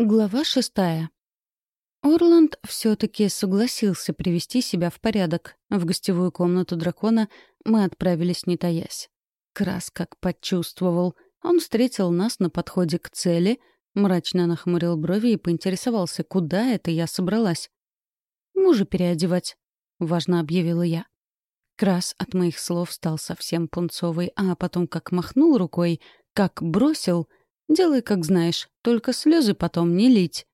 Глава шестая. Орланд все-таки согласился привести себя в порядок. В гостевую комнату дракона мы отправились не таясь. Крас как почувствовал. Он встретил нас на подходе к цели, мрачно нахмурил брови и поинтересовался, куда это я собралась. «Мужа переодевать», — важно объявила я. Крас от моих слов стал совсем пунцовый, а потом как махнул рукой, как бросил — Делай, как знаешь, только слезы потом не лить.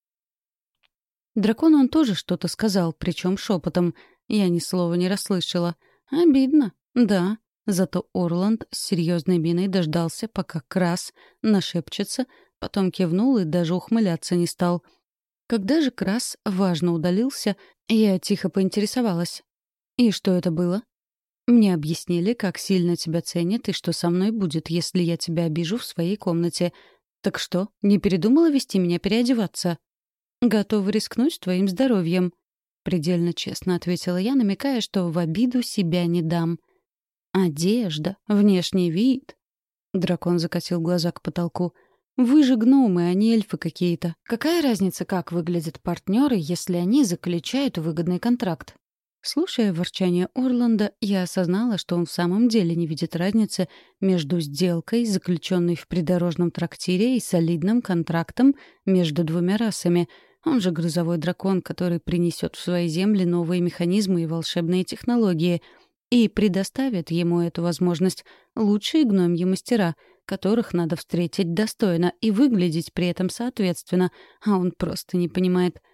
Дракону он тоже что-то сказал, причем шепотом. Я ни слова не расслышала. Обидно, да. Зато Орланд с серьезной миной дождался, пока Крас нашепчется, потом кивнул и даже ухмыляться не стал. Когда же Крас важно удалился, я тихо поинтересовалась. «И что это было?» Мне объяснили, как сильно тебя ценят и что со мной будет, если я тебя обижу в своей комнате. «Так что, не передумала вести меня переодеваться?» «Готова рискнуть твоим здоровьем», — предельно честно ответила я, намекая, что в обиду себя не дам. «Одежда, внешний вид». Дракон закатил глаза к потолку. «Вы же гномы, а не эльфы какие-то. Какая разница, как выглядят партнеры, если они заключают выгодный контракт? Слушая ворчание Орланда, я осознала, что он в самом деле не видит разницы между сделкой, заключенной в придорожном трактире, и солидным контрактом между двумя расами. Он же грозовой дракон, который принесет в свои земли новые механизмы и волшебные технологии, и предоставит ему эту возможность лучшие гномьи мастера, которых надо встретить достойно и выглядеть при этом соответственно, а он просто не понимает —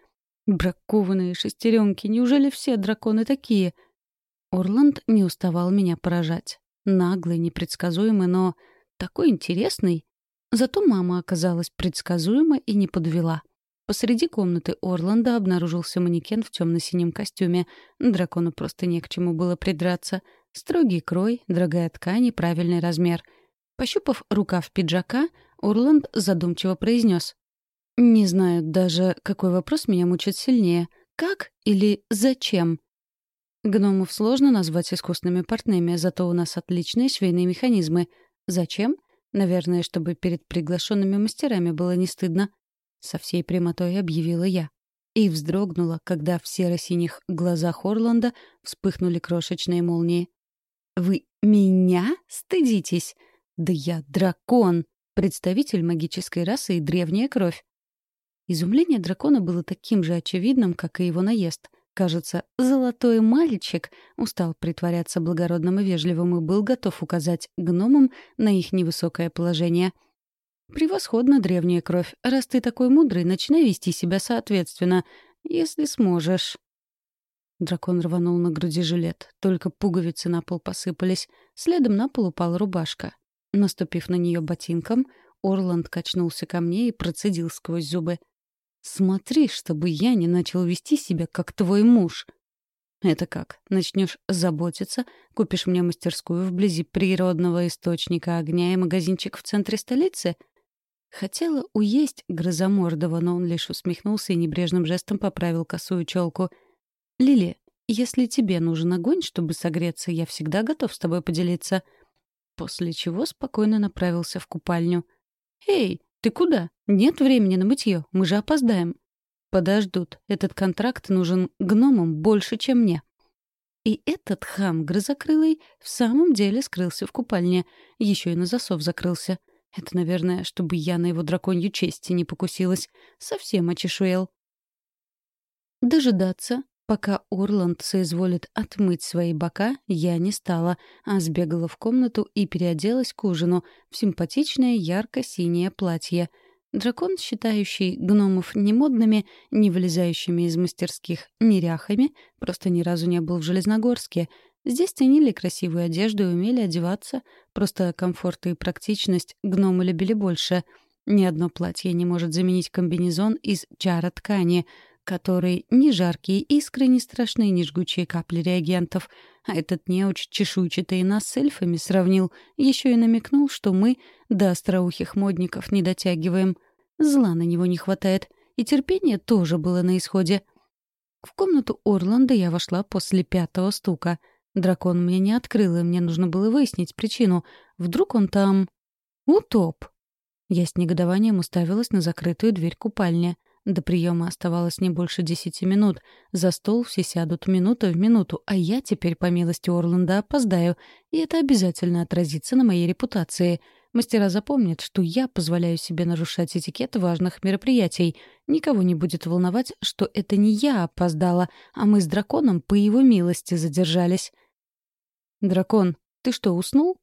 Бракованные шестеренки, неужели все драконы такие? Орланд не уставал меня поражать. Наглый, непредсказуемый, но такой интересный. Зато мама оказалась предсказуема и не подвела. Посреди комнаты Орланда обнаружился манекен в темно-синем костюме. Дракону просто не к чему было придраться. Строгий крой, дорогая ткань и правильный размер. Пощупав рукав пиджака, Орланд задумчиво произнес. Не знаю даже, какой вопрос меня мучит сильнее. Как или зачем? Гномов сложно назвать искусными портными, зато у нас отличные швейные механизмы. Зачем? Наверное, чтобы перед приглашенными мастерами было не стыдно. Со всей прямотой объявила я. И вздрогнула, когда в серо-синих глазах Орланда вспыхнули крошечные молнии. «Вы меня стыдитесь? Да я дракон, представитель магической расы и древняя кровь. Изумление дракона было таким же очевидным, как и его наезд. Кажется, золотой мальчик устал притворяться благородным и вежливым и был готов указать гномам на их невысокое положение. «Превосходно, древняя кровь. Раз ты такой мудрый, начинай вести себя соответственно, если сможешь». Дракон рванул на груди жилет. Только пуговицы на пол посыпались. Следом на пол упала рубашка. Наступив на нее ботинком, Орланд качнулся ко мне и процедил сквозь зубы. Смотри, чтобы я не начал вести себя, как твой муж. Это как? Начнешь заботиться, купишь мне мастерскую вблизи природного источника огня и магазинчик в центре столицы? Хотела уесть Грозомордова, но он лишь усмехнулся и небрежным жестом поправил косую челку. «Лили, если тебе нужен огонь, чтобы согреться, я всегда готов с тобой поделиться». После чего спокойно направился в купальню. «Эй, «Ты куда? Нет времени на мытье, мы же опоздаем». «Подождут. Этот контракт нужен гномам больше, чем мне». И этот хам грызокрылый в самом деле скрылся в купальне. Еще и на засов закрылся. Это, наверное, чтобы я на его драконью чести не покусилась. Совсем очешуел. Дожидаться, Пока Орланд соизволит отмыть свои бока, я не стала, а сбегала в комнату и переоделась к ужину в симпатичное ярко-синее платье. Дракон, считающий гномов немодными, не вылезающими из мастерских неряхами, просто ни разу не был в Железногорске. Здесь ценили красивую одежду и умели одеваться, просто комфорт и практичность гномы любили больше. Ни одно платье не может заменить комбинезон из чара ткани — который ни жаркие искры не страшны, ни жгучие капли реагентов. А этот неуч чешуйчатый нас с эльфами сравнил, еще и намекнул, что мы до остроухих модников не дотягиваем. Зла на него не хватает, и терпение тоже было на исходе. В комнату Орланда я вошла после пятого стука. Дракон мне не открыл, и мне нужно было выяснить причину. Вдруг он там... Утоп. Я с негодованием уставилась на закрытую дверь купальни. До приема оставалось не больше десяти минут. За стол все сядут минута в минуту, а я теперь, по милости Орланда, опоздаю, и это обязательно отразится на моей репутации. Мастера запомнят, что я позволяю себе нарушать этикет важных мероприятий. Никого не будет волновать, что это не я опоздала, а мы с драконом по его милости задержались. «Дракон, ты что, уснул?»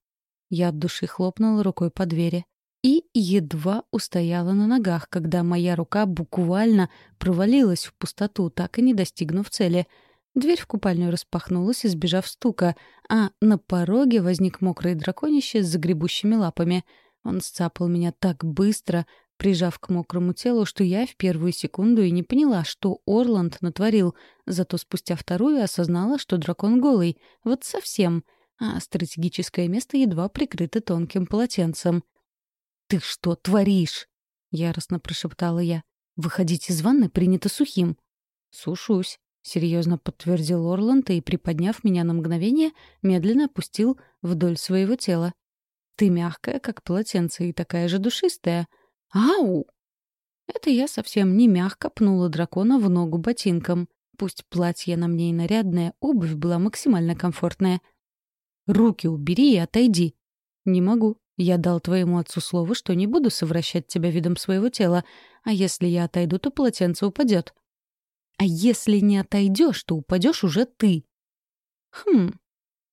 Я от души хлопнула рукой по двери и едва устояла на ногах, когда моя рука буквально провалилась в пустоту, так и не достигнув цели. Дверь в купальню распахнулась, избежав стука, а на пороге возник мокрый драконище с загребущими лапами. Он сцапал меня так быстро, прижав к мокрому телу, что я в первую секунду и не поняла, что Орланд натворил, зато спустя вторую осознала, что дракон голый, вот совсем, а стратегическое место едва прикрыто тонким полотенцем. «Ты что творишь?» — яростно прошептала я. «Выходить из ванны принято сухим». «Сушусь», — серьезно подтвердил Орланд и, приподняв меня на мгновение, медленно опустил вдоль своего тела. «Ты мягкая, как полотенце, и такая же душистая. Ау!» Это я совсем не мягко пнула дракона в ногу ботинком. Пусть платье на мне и нарядное, обувь была максимально комфортная. «Руки убери и отойди». «Не могу», я дал твоему отцу слово, что не буду совращать тебя видом своего тела, а если я отойду, то полотенце упадет. А если не отойдешь, то упадешь уже ты. Хм.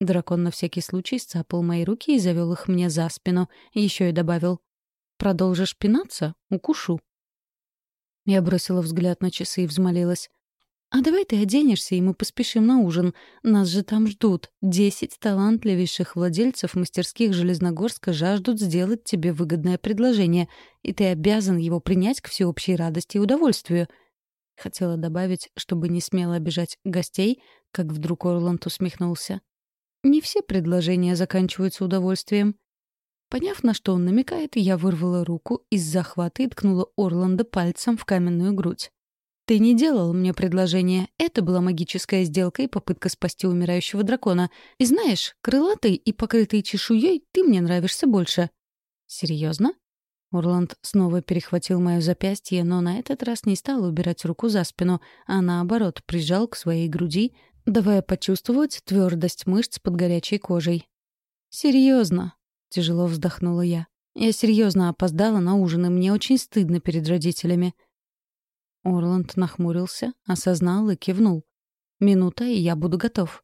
Дракон на всякий случай сцапал мои руки и завел их мне за спину. Еще и добавил. Продолжишь пинаться? Укушу. Я бросила взгляд на часы и взмолилась. «А давай ты оденешься, и мы поспешим на ужин. Нас же там ждут. Десять талантливейших владельцев мастерских Железногорска жаждут сделать тебе выгодное предложение, и ты обязан его принять к всеобщей радости и удовольствию». Хотела добавить, чтобы не смело обижать гостей, как вдруг Орланд усмехнулся. «Не все предложения заканчиваются удовольствием». Поняв, на что он намекает, я вырвала руку из захвата и ткнула Орланда пальцем в каменную грудь. Ты не делал мне предложение. Это была магическая сделка и попытка спасти умирающего дракона. И знаешь, крылатый и покрытый чешуей ты мне нравишься больше. Серьезно? Орланд снова перехватил мое запястье, но на этот раз не стал убирать руку за спину, а наоборот прижал к своей груди, давая почувствовать твердость мышц под горячей кожей. Серьезно, тяжело вздохнула я. Я серьезно опоздала на ужин, и мне очень стыдно перед родителями. Орланд нахмурился, осознал и кивнул. «Минута, и я буду готов».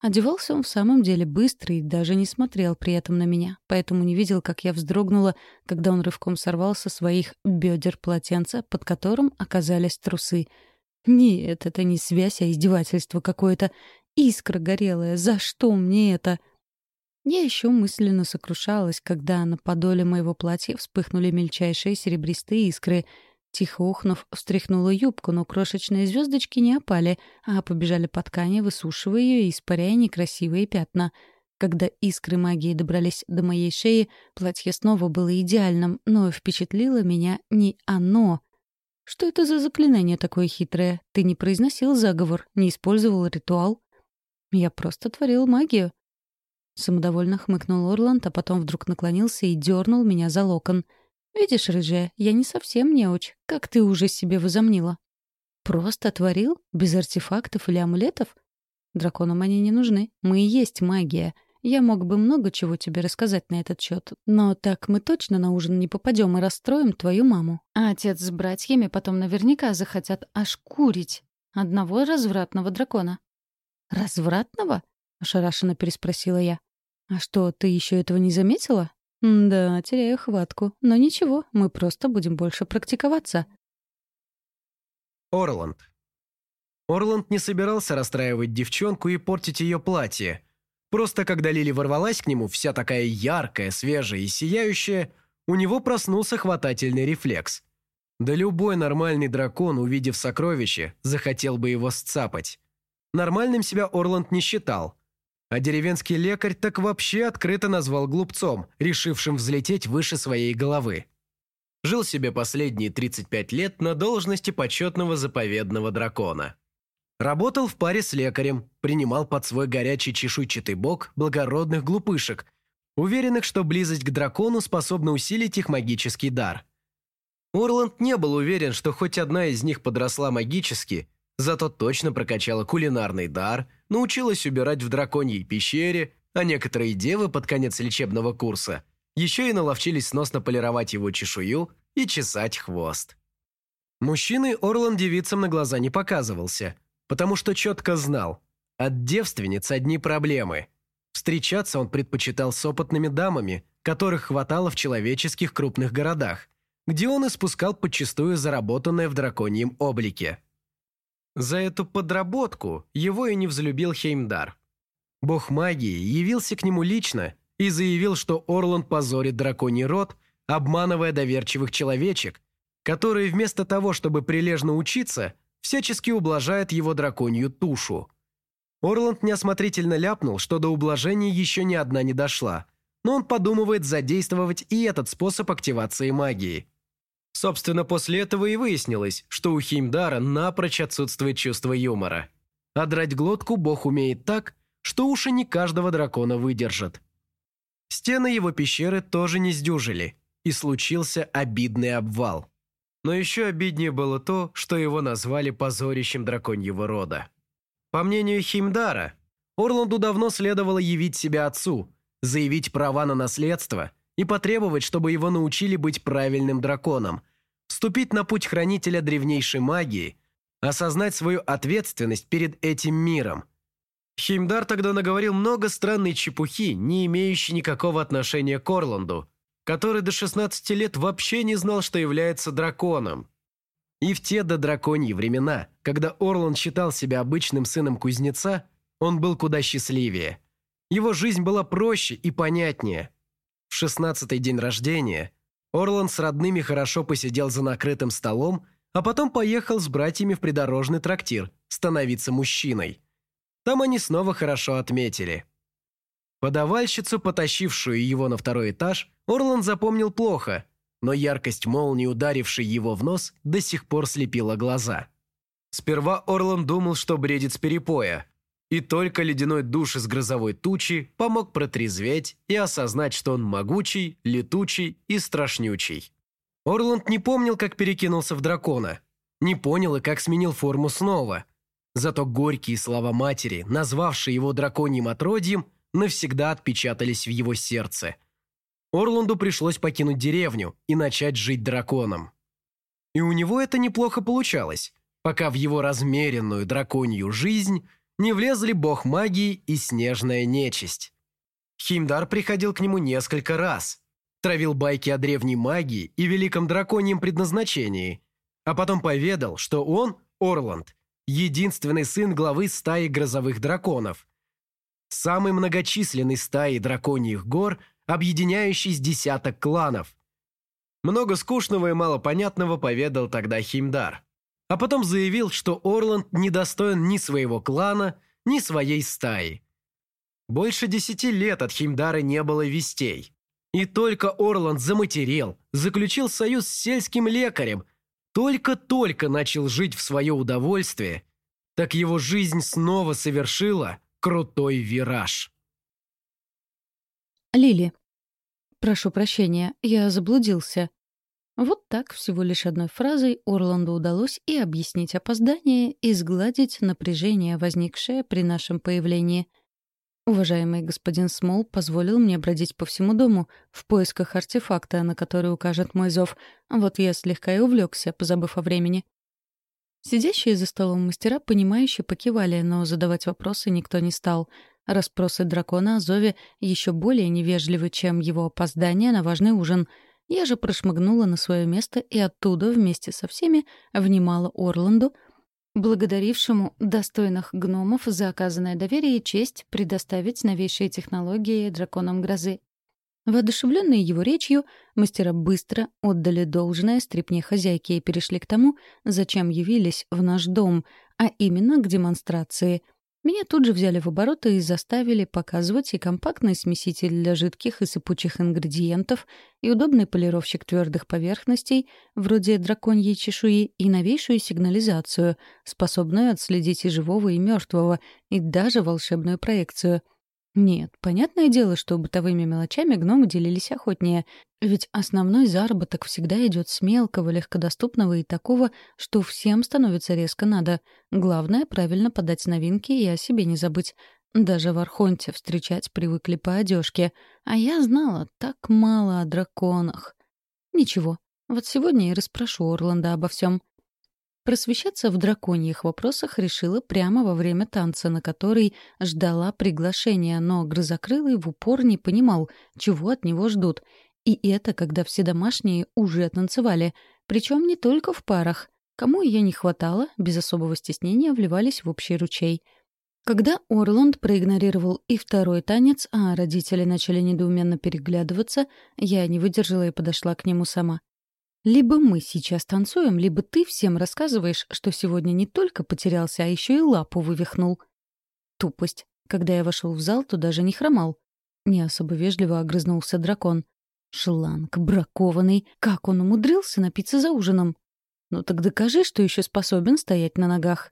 Одевался он в самом деле быстро и даже не смотрел при этом на меня, поэтому не видел, как я вздрогнула, когда он рывком сорвал со своих бедер полотенца, под которым оказались трусы. Нет, это не связь, а издевательство какое-то. Искра горелая, за что мне это? Я еще мысленно сокрушалась, когда на подоле моего платья вспыхнули мельчайшие серебристые искры — Тихо ухнув, встряхнула юбку, но крошечные звездочки не опали, а побежали по ткани, высушивая ее и испаряя некрасивые пятна. Когда искры магии добрались до моей шеи, платье снова было идеальным, но впечатлило меня не оно. Что это за заклинание такое хитрое? Ты не произносил заговор, не использовал ритуал? Я просто творил магию. Самодовольно хмыкнул Орланд, а потом вдруг наклонился и дернул меня за локон — «Видишь, рыжая, я не совсем неуч, как ты уже себе возомнила». «Просто творил? Без артефактов или амулетов?» «Драконам они не нужны. Мы и есть магия. Я мог бы много чего тебе рассказать на этот счет, но так мы точно на ужин не попадем и расстроим твою маму. А отец с братьями потом наверняка захотят ошкурить одного развратного дракона». «Развратного?» — ошарашенно переспросила я. «А что, ты еще этого не заметила?» «Да, теряю хватку. Но ничего, мы просто будем больше практиковаться». Орланд. Орланд не собирался расстраивать девчонку и портить ее платье. Просто когда Лили ворвалась к нему, вся такая яркая, свежая и сияющая, у него проснулся хватательный рефлекс. Да любой нормальный дракон, увидев сокровище, захотел бы его сцапать. Нормальным себя Орланд не считал – а деревенский лекарь так вообще открыто назвал глупцом, решившим взлететь выше своей головы. Жил себе последние 35 лет на должности почетного заповедного дракона. Работал в паре с лекарем, принимал под свой горячий чешуйчатый бок благородных глупышек, уверенных, что близость к дракону способна усилить их магический дар. Орланд не был уверен, что хоть одна из них подросла магически, зато точно прокачала кулинарный дар, научилась убирать в драконьей пещере, а некоторые девы под конец лечебного курса еще и наловчились сносно полировать его чешую и чесать хвост. Мужчины Орланд девицам на глаза не показывался, потому что четко знал, от девственниц одни проблемы. Встречаться он предпочитал с опытными дамами, которых хватало в человеческих крупных городах, где он испускал подчастую заработанное в драконьем облике. За эту подработку его и не взлюбил Хеймдар. Бог магии явился к нему лично и заявил, что Орланд позорит драконий род, обманывая доверчивых человечек, которые вместо того, чтобы прилежно учиться, всячески ублажают его драконью тушу. Орланд неосмотрительно ляпнул, что до ублажения еще ни одна не дошла, но он подумывает задействовать и этот способ активации магии. Собственно, после этого и выяснилось, что у Химдара напрочь отсутствует чувство юмора. А драть глотку бог умеет так, что уши не каждого дракона выдержат. Стены его пещеры тоже не сдюжили, и случился обидный обвал. Но еще обиднее было то, что его назвали позорищем драконьего рода. По мнению Химдара, Орланду давно следовало явить себя отцу, заявить права на наследство и потребовать, чтобы его научили быть правильным драконом, вступить на путь хранителя древнейшей магии, осознать свою ответственность перед этим миром. Химдар тогда наговорил много странной чепухи, не имеющей никакого отношения к Орланду, который до 16 лет вообще не знал, что является драконом. И в те додраконьи времена, когда Орланд считал себя обычным сыном кузнеца, он был куда счастливее. Его жизнь была проще и понятнее. В шестнадцатый день рождения Орланд с родными хорошо посидел за накрытым столом, а потом поехал с братьями в придорожный трактир становиться мужчиной. Там они снова хорошо отметили. Подавальщицу, потащившую его на второй этаж, Орланд запомнил плохо, но яркость молнии, ударившей его в нос, до сих пор слепила глаза. Сперва Орланд думал, что бредит с перепоя, и только ледяной душ из грозовой тучи помог протрезветь и осознать, что он могучий, летучий и страшнючий. Орланд не помнил, как перекинулся в дракона. Не понял и как сменил форму снова. Зато горькие слова матери, назвавшие его драконьим отродьем, навсегда отпечатались в его сердце. Орланду пришлось покинуть деревню и начать жить драконом. И у него это неплохо получалось, пока в его размеренную драконью жизнь – не влезли бог магии и снежная нечисть. Химдар приходил к нему несколько раз, травил байки о древней магии и великом драконьем предназначении, а потом поведал, что он, Орланд, единственный сын главы стаи грозовых драконов, самой многочисленной стаи драконьих гор, объединяющей с десяток кланов. Много скучного и малопонятного поведал тогда Химдар а потом заявил, что Орланд не достоин ни своего клана, ни своей стаи. Больше десяти лет от Химдара не было вестей. И только Орланд заматерел, заключил союз с сельским лекарем, только-только начал жить в свое удовольствие, так его жизнь снова совершила крутой вираж. Лили. Прошу прощения, я заблудился. Вот так всего лишь одной фразой Орланду удалось и объяснить опоздание, и сгладить напряжение, возникшее при нашем появлении. Уважаемый господин Смол позволил мне бродить по всему дому в поисках артефакта, на который укажет мой зов. Вот я слегка и увлекся, позабыв о времени. Сидящие за столом мастера, понимающе покивали, но задавать вопросы никто не стал. Распросы дракона о зове еще более невежливы, чем его опоздание на важный ужин — я же прошмыгнула на свое место и оттуда вместе со всеми внимала Орланду, благодарившему достойных гномов за оказанное доверие и честь предоставить новейшие технологии драконам грозы. Воодушевленные его речью, мастера быстро отдали должное стрипне хозяйки и перешли к тому, зачем явились в наш дом, а именно к демонстрации — меня тут же взяли в оборот и заставили показывать и компактный смеситель для жидких и сыпучих ингредиентов, и удобный полировщик твердых поверхностей, вроде драконьей чешуи, и новейшую сигнализацию, способную отследить и живого, и мертвого, и даже волшебную проекцию. Нет, понятное дело, что бытовыми мелочами гномы делились охотнее, ведь основной заработок всегда идет с мелкого, легкодоступного и такого, что всем становится резко надо. Главное — правильно подать новинки и о себе не забыть. Даже в Архонте встречать привыкли по одежке, а я знала так мало о драконах. Ничего, вот сегодня и расспрошу Орланда обо всем. Просвещаться в драконьих вопросах решила прямо во время танца, на который ждала приглашения, но Грозокрылый в упор не понимал, чего от него ждут. И это, когда все домашние уже танцевали, причем не только в парах. Кому ее не хватало, без особого стеснения вливались в общий ручей. Когда Орланд проигнорировал и второй танец, а родители начали недоуменно переглядываться, я не выдержала и подошла к нему сама. Либо мы сейчас танцуем, либо ты всем рассказываешь, что сегодня не только потерялся, а еще и лапу вывихнул. Тупость. Когда я вошел в зал, то даже не хромал. Не особо вежливо огрызнулся дракон. Шланг, бракованный. Как он умудрился напиться за ужином? Ну так докажи, что еще способен стоять на ногах.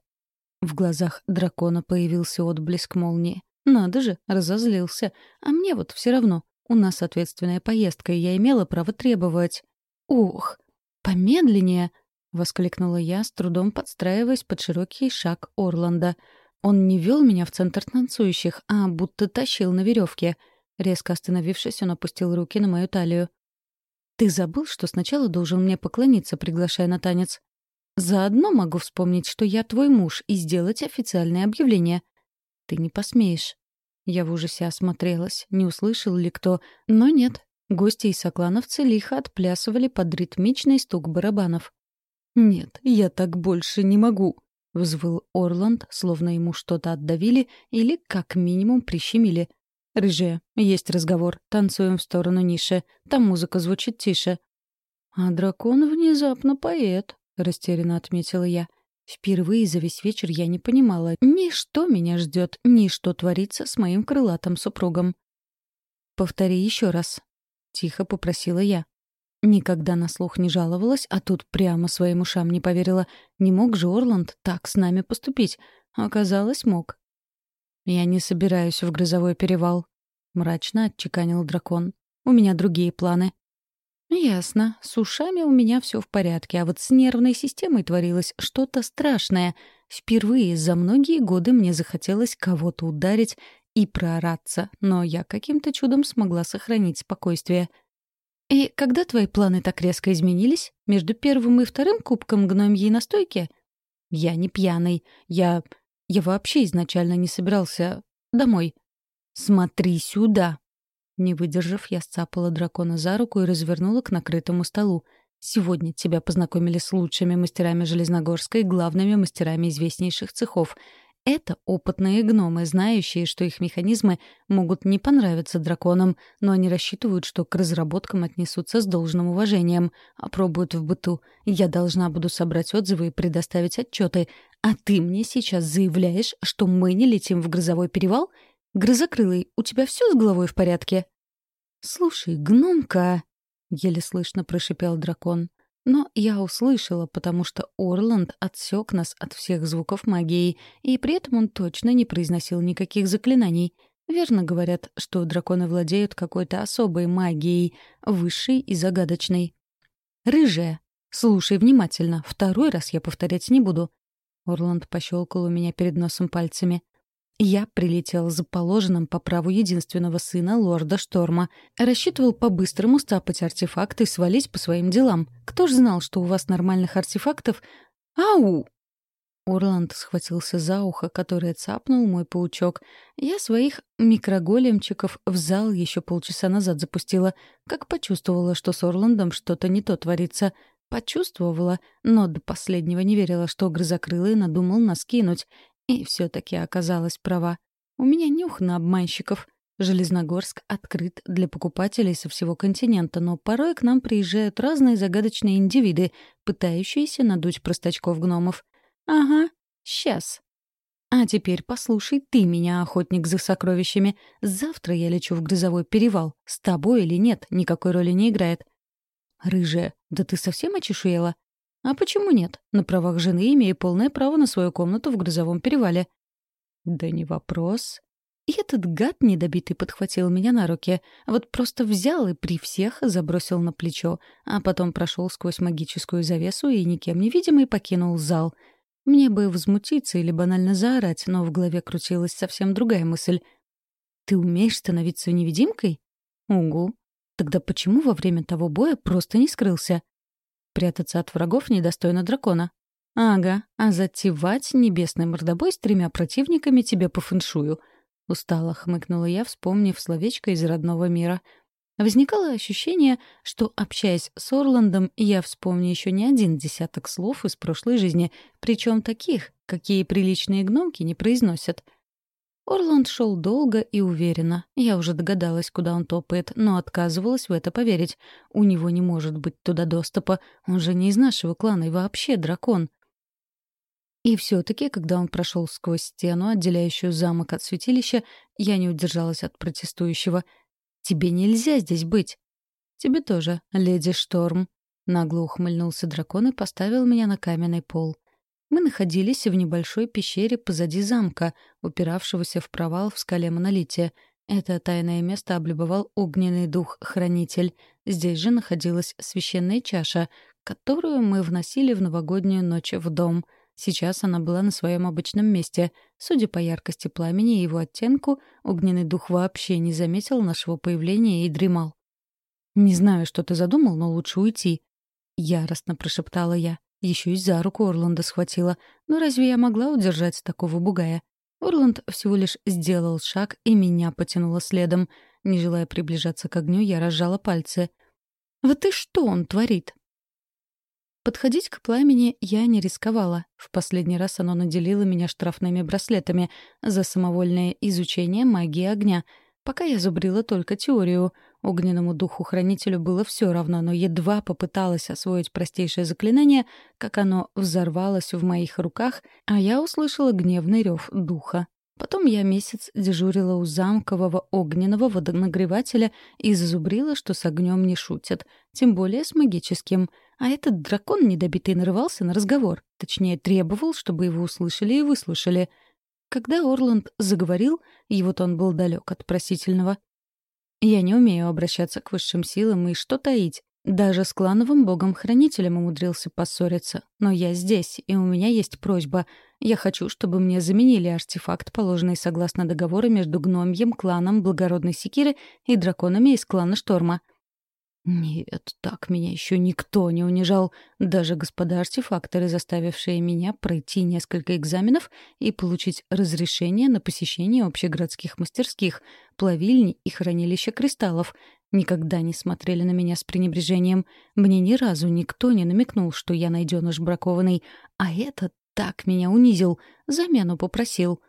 В глазах дракона появился отблеск молнии. Надо же, разозлился. А мне вот все равно. У нас ответственная поездка, и я имела право требовать. «Ух, помедленнее!» — воскликнула я, с трудом подстраиваясь под широкий шаг Орланда. Он не вел меня в центр танцующих, а будто тащил на веревке. Резко остановившись, он опустил руки на мою талию. «Ты забыл, что сначала должен мне поклониться, приглашая на танец? Заодно могу вспомнить, что я твой муж, и сделать официальное объявление. Ты не посмеешь». Я в ужасе осмотрелась, не услышал ли кто, но нет, Гости и соклановцы лихо отплясывали под ритмичный стук барабанов. «Нет, я так больше не могу», — взвыл Орланд, словно ему что-то отдавили или, как минимум, прищемили. «Рыжая, есть разговор. Танцуем в сторону ниши. Там музыка звучит тише». «А дракон внезапно поэт», — растерянно отметила я. Впервые за весь вечер я не понимала ни что меня ждет, ни что творится с моим крылатым супругом. «Повтори еще раз», — тихо попросила я. Никогда на слух не жаловалась, а тут прямо своим ушам не поверила. Не мог же Орланд так с нами поступить. Оказалось, мог. «Я не собираюсь в грозовой перевал», — мрачно отчеканил дракон. «У меня другие планы». «Ясно. С ушами у меня все в порядке, а вот с нервной системой творилось что-то страшное. Впервые за многие годы мне захотелось кого-то ударить и проораться, но я каким-то чудом смогла сохранить спокойствие. «И когда твои планы так резко изменились? Между первым и вторым кубком гномьей настойки?» «Я не пьяный. Я... я вообще изначально не собирался... домой». «Смотри сюда!» Не выдержав, я сцапала дракона за руку и развернула к накрытому столу. «Сегодня тебя познакомили с лучшими мастерами Железногорска и главными мастерами известнейших цехов. Это опытные гномы, знающие, что их механизмы могут не понравиться драконам, но они рассчитывают, что к разработкам отнесутся с должным уважением, опробуют в быту. Я должна буду собрать отзывы и предоставить отчеты. А ты мне сейчас заявляешь, что мы не летим в грозовой перевал? Грозокрылый, у тебя все с головой в порядке? Слушай, гномка, еле слышно прошипел дракон. Но я услышала, потому что Орланд отсек нас от всех звуков магии, и при этом он точно не произносил никаких заклинаний. Верно говорят, что драконы владеют какой-то особой магией, высшей и загадочной. «Рыжая, слушай внимательно, второй раз я повторять не буду». Орланд пощелкал у меня перед носом пальцами. Я прилетел за положенным по праву единственного сына лорда Шторма. Рассчитывал по-быстрому стапать артефакты и свалить по своим делам. Кто ж знал, что у вас нормальных артефактов... Ау! Орланд схватился за ухо, которое цапнул мой паучок. Я своих микроголемчиков в зал еще полчаса назад запустила, как почувствовала, что с Орландом что-то не то творится. Почувствовала, но до последнего не верила, что грызокрылый надумал нас кинуть. И все-таки оказалась права. У меня нюх на обманщиков. Железногорск открыт для покупателей со всего континента, но порой к нам приезжают разные загадочные индивиды, пытающиеся надуть простачков-гномов. Ага, сейчас. А теперь послушай ты меня, охотник за сокровищами. Завтра я лечу в грозовой перевал. С тобой или нет, никакой роли не играет. Рыжая, да ты совсем очешуела? А почему нет? На правах жены имею полное право на свою комнату в грузовом перевале. Да не вопрос. И этот гад недобитый подхватил меня на руки. Вот просто взял и при всех забросил на плечо, а потом прошел сквозь магическую завесу и никем невидимый покинул зал. Мне бы возмутиться или банально заорать, но в голове крутилась совсем другая мысль. «Ты умеешь становиться невидимкой?» «Угу. Тогда почему во время того боя просто не скрылся?» «Прятаться от врагов недостойно дракона». «Ага, а затевать небесный мордобой с тремя противниками тебе по фэншую — Устало хмыкнула я, вспомнив словечко из родного мира. Возникало ощущение, что, общаясь с Орландом, я вспомню еще не один десяток слов из прошлой жизни, причем таких, какие приличные гномки не произносят. Орланд шел долго и уверенно. Я уже догадалась, куда он топает, но отказывалась в это поверить. У него не может быть туда доступа. Он же не из нашего клана и вообще дракон. И все-таки, когда он прошел сквозь стену, отделяющую замок от святилища, я не удержалась от протестующего. «Тебе нельзя здесь быть!» «Тебе тоже, леди Шторм», — нагло ухмыльнулся дракон и поставил меня на каменный пол. Мы находились в небольшой пещере позади замка, упиравшегося в провал в скале монолития. Это тайное место облюбовал огненный дух-хранитель. Здесь же находилась священная чаша, которую мы вносили в новогоднюю ночь в дом — Сейчас она была на своем обычном месте. Судя по яркости пламени и его оттенку, огненный дух вообще не заметил нашего появления и дремал. «Не знаю, что ты задумал, но лучше уйти», — яростно прошептала я. Еще и за руку Орланда схватила. Но разве я могла удержать такого бугая? Орланд всего лишь сделал шаг, и меня потянуло следом. Не желая приближаться к огню, я разжала пальцы. «Вот и что он творит?» Подходить к пламени я не рисковала. В последний раз оно наделило меня штрафными браслетами за самовольное изучение магии огня. Пока я зубрила только теорию. Огненному духу-хранителю было все равно, но едва попыталась освоить простейшее заклинание, как оно взорвалось в моих руках, а я услышала гневный рев духа. Потом я месяц дежурила у замкового огненного водонагревателя и зазубрила, что с огнем не шутят, тем более с магическим — а этот дракон недобитый нарывался на разговор. Точнее, требовал, чтобы его услышали и выслушали. Когда Орланд заговорил, его тон был далек от просительного. «Я не умею обращаться к высшим силам и что таить. Даже с клановым богом-хранителем умудрился поссориться. Но я здесь, и у меня есть просьба. Я хочу, чтобы мне заменили артефакт, положенный согласно договору между гномьем кланом Благородной Секиры и драконами из клана Шторма. Нет, так меня еще никто не унижал. Даже господа артефакторы, заставившие меня пройти несколько экзаменов и получить разрешение на посещение общегородских мастерских, плавильни и хранилища кристаллов, никогда не смотрели на меня с пренебрежением. Мне ни разу никто не намекнул, что я найденыш бракованный. А этот так меня унизил, замену попросил.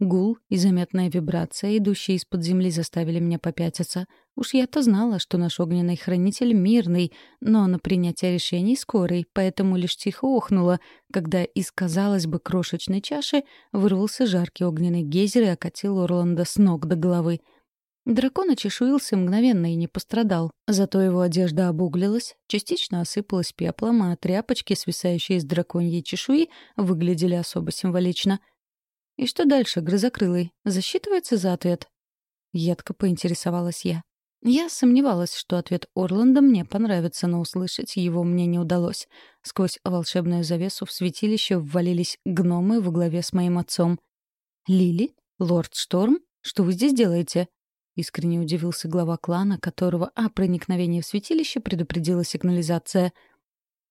Гул и заметная вибрация, идущие из-под земли, заставили меня попятиться. Уж я-то знала, что наш огненный хранитель мирный, но на принятие решений скорый, поэтому лишь тихо охнула, когда из, казалось бы, крошечной чаши вырвался жаркий огненный гейзер и окатил Орланда с ног до головы. Дракон очешуился мгновенно и не пострадал. Зато его одежда обуглилась, частично осыпалась пеплом, а тряпочки, свисающие из драконьей чешуи, выглядели особо символично — «И что дальше, грызокрылый? Засчитывается за ответ?» Едко поинтересовалась я. Я сомневалась, что ответ Орланда мне понравится, но услышать его мне не удалось. Сквозь волшебную завесу в святилище ввалились гномы во главе с моим отцом. «Лили? Лорд Шторм? Что вы здесь делаете?» Искренне удивился глава клана, которого о проникновении в святилище предупредила сигнализация.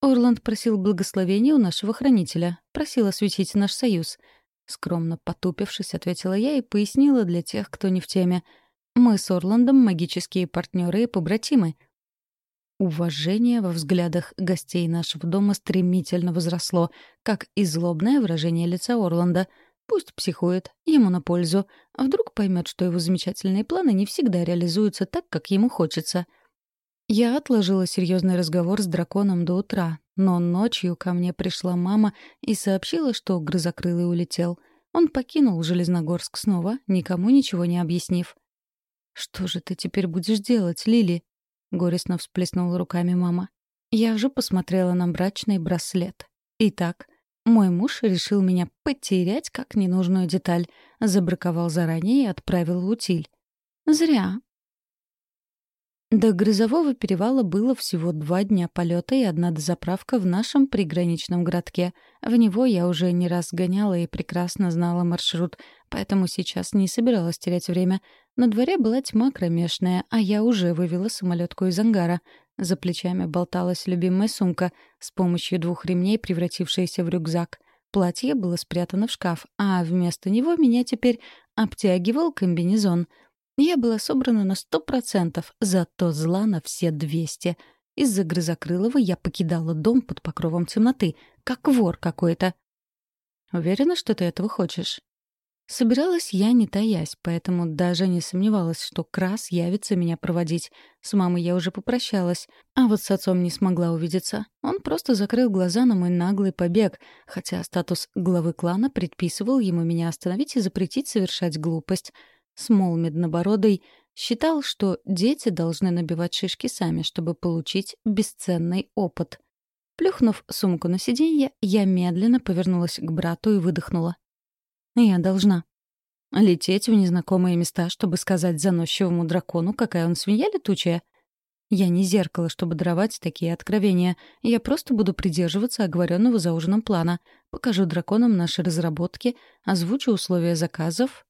Орланд просил благословения у нашего хранителя, просил осветить наш союз — Скромно потупившись, ответила я и пояснила для тех, кто не в теме. Мы с Орландом магические партнеры и побратимы. Уважение во взглядах гостей нашего дома стремительно возросло, как и злобное выражение лица Орланда. Пусть психует, ему на пользу. А вдруг поймет, что его замечательные планы не всегда реализуются так, как ему хочется. Я отложила серьезный разговор с драконом до утра, но ночью ко мне пришла мама и сообщила, что грызокрылый улетел. Он покинул Железногорск снова, никому ничего не объяснив. «Что же ты теперь будешь делать, Лили?» — горестно всплеснула руками мама. Я же посмотрела на брачный браслет. Итак, Мой муж решил меня потерять как ненужную деталь, забраковал заранее и отправил в утиль. Зря. До Грызового перевала было всего два дня полета и одна дозаправка в нашем приграничном городке. В него я уже не раз гоняла и прекрасно знала маршрут, поэтому сейчас не собиралась терять время. На дворе была тьма кромешная, а я уже вывела самолетку из ангара. За плечами болталась любимая сумка, с помощью двух ремней превратившаяся в рюкзак. Платье было спрятано в шкаф, а вместо него меня теперь обтягивал комбинезон — я была собрана на сто процентов, зато зла на все двести. Из-за Грызокрылова я покидала дом под покровом темноты, как вор какой-то. Уверена, что ты этого хочешь? Собиралась я не таясь, поэтому даже не сомневалась, что Крас явится меня проводить. С мамой я уже попрощалась, а вот с отцом не смогла увидеться. Он просто закрыл глаза на мой наглый побег, хотя статус главы клана предписывал ему меня остановить и запретить совершать глупость — Смол Меднобородый считал, что дети должны набивать шишки сами, чтобы получить бесценный опыт. Плюхнув сумку на сиденье, я медленно повернулась к брату и выдохнула. «Я должна. Лететь в незнакомые места, чтобы сказать заносчивому дракону, какая он свинья летучая. Я не зеркало, чтобы даровать такие откровения. Я просто буду придерживаться оговоренного за ужином плана. Покажу драконам наши разработки, озвучу условия заказов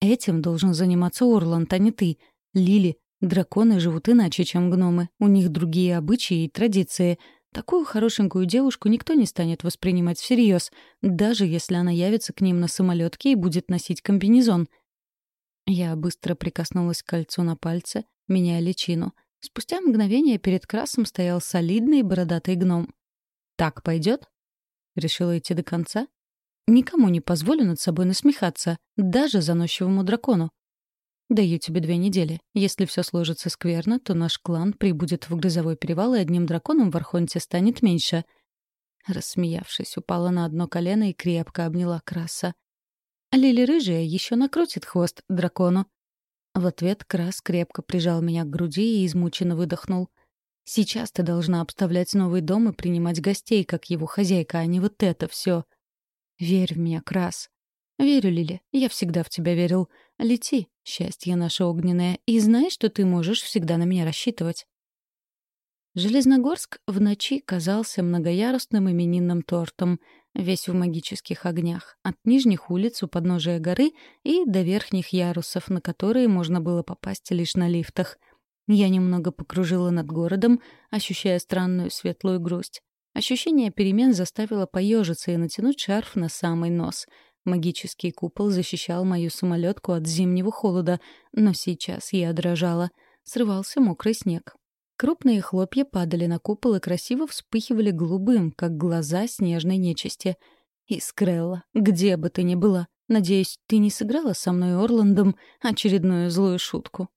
Этим должен заниматься Орланд, а не ты. Лили, драконы живут иначе, чем гномы. У них другие обычаи и традиции. Такую хорошенькую девушку никто не станет воспринимать всерьез, даже если она явится к ним на самолетке и будет носить комбинезон. Я быстро прикоснулась к кольцу на пальце, меняя личину. Спустя мгновение перед красом стоял солидный бородатый гном. «Так пойдет?» Решила идти до конца? Никому не позволю над собой насмехаться, даже заносчивому дракону. Даю тебе две недели. Если все сложится скверно, то наш клан прибудет в грозовой перевал, и одним драконом в Архонте станет меньше. Рассмеявшись, упала на одно колено и крепко обняла Краса. Лили рыжая еще накрутит хвост дракону. В ответ Крас крепко прижал меня к груди и измученно выдохнул. «Сейчас ты должна обставлять новый дом и принимать гостей, как его хозяйка, а не вот это все. Верь в меня, Крас. Верю, Лили, я всегда в тебя верил. Лети, счастье наше огненное, и знай, что ты можешь всегда на меня рассчитывать. Железногорск в ночи казался многоярусным именинным тортом, весь в магических огнях, от нижних улиц у подножия горы и до верхних ярусов, на которые можно было попасть лишь на лифтах. Я немного покружила над городом, ощущая странную светлую грусть. Ощущение перемен заставило поежиться и натянуть шарф на самый нос. Магический купол защищал мою самолетку от зимнего холода, но сейчас я дрожала. Срывался мокрый снег. Крупные хлопья падали на купол и красиво вспыхивали голубым, как глаза снежной нечисти. «Искрелла, где бы ты ни была, надеюсь, ты не сыграла со мной Орландом очередную злую шутку?»